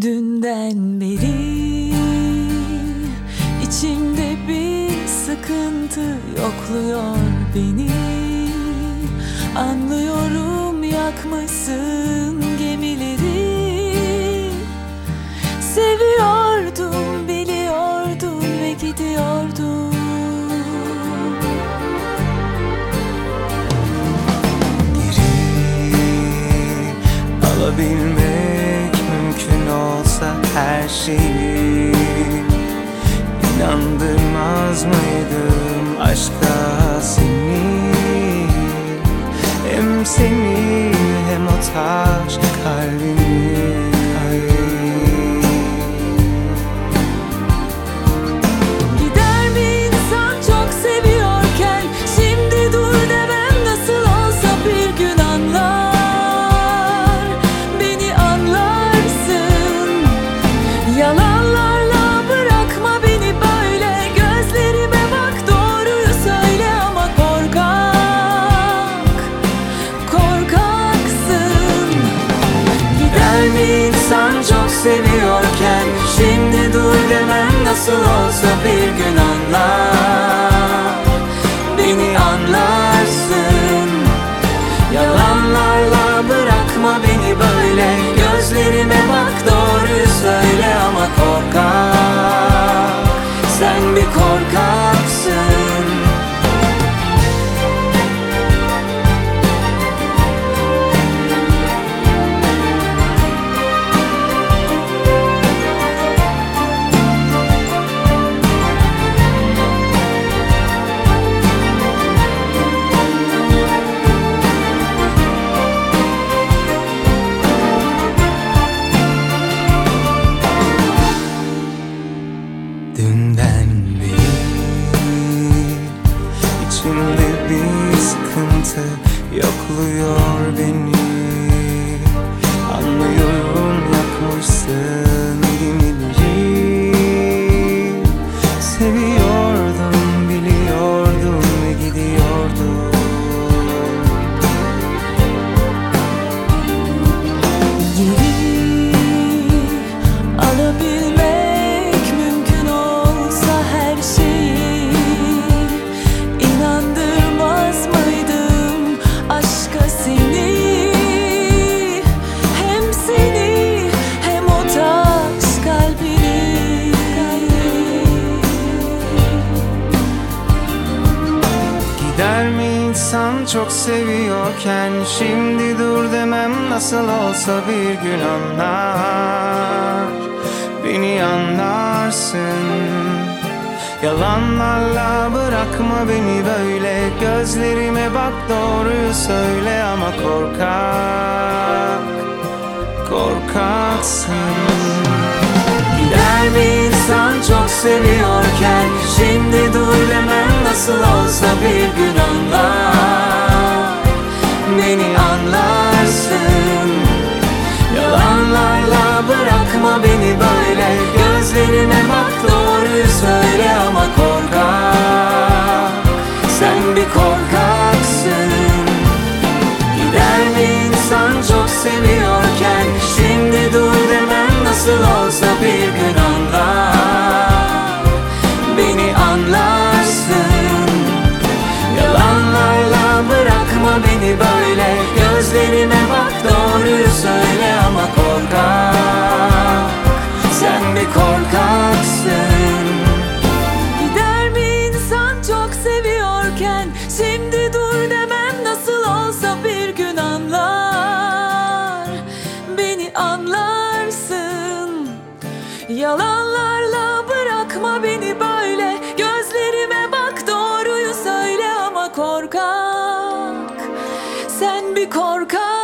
Dünden beri içimde bir sıkıntı yokluyor beni. Anlıyorum yakmışsın şeyi İnandırmaz mıydım aşka seni? Hem seni hem o taş kalbimi nasıl olsa bir gün anlar içimde bir sıkıntı yokluyor beni. Anlıyorum yakmışsın insan çok seviyorken Şimdi dur demem nasıl olsa bir gün anlar. Beni anlarsın. Yalanlarla bırakma beni böyle. Gözlerime bak doğruyu söyle ama korkak Korkaksın. Gider mi insan çok seviyorken? Şimdi dur demem nasıl olsa bir gün anlar. Beni anlarsın. Yalanlarla bırakma beni böyle. Gözlerime bak doğruyu söyle ama korkak. Sen bir korkaksın Yalanlarla bırakma beni böyle. Gözlerime bak doğruyu söyle ama korkak. Sen bir korkak.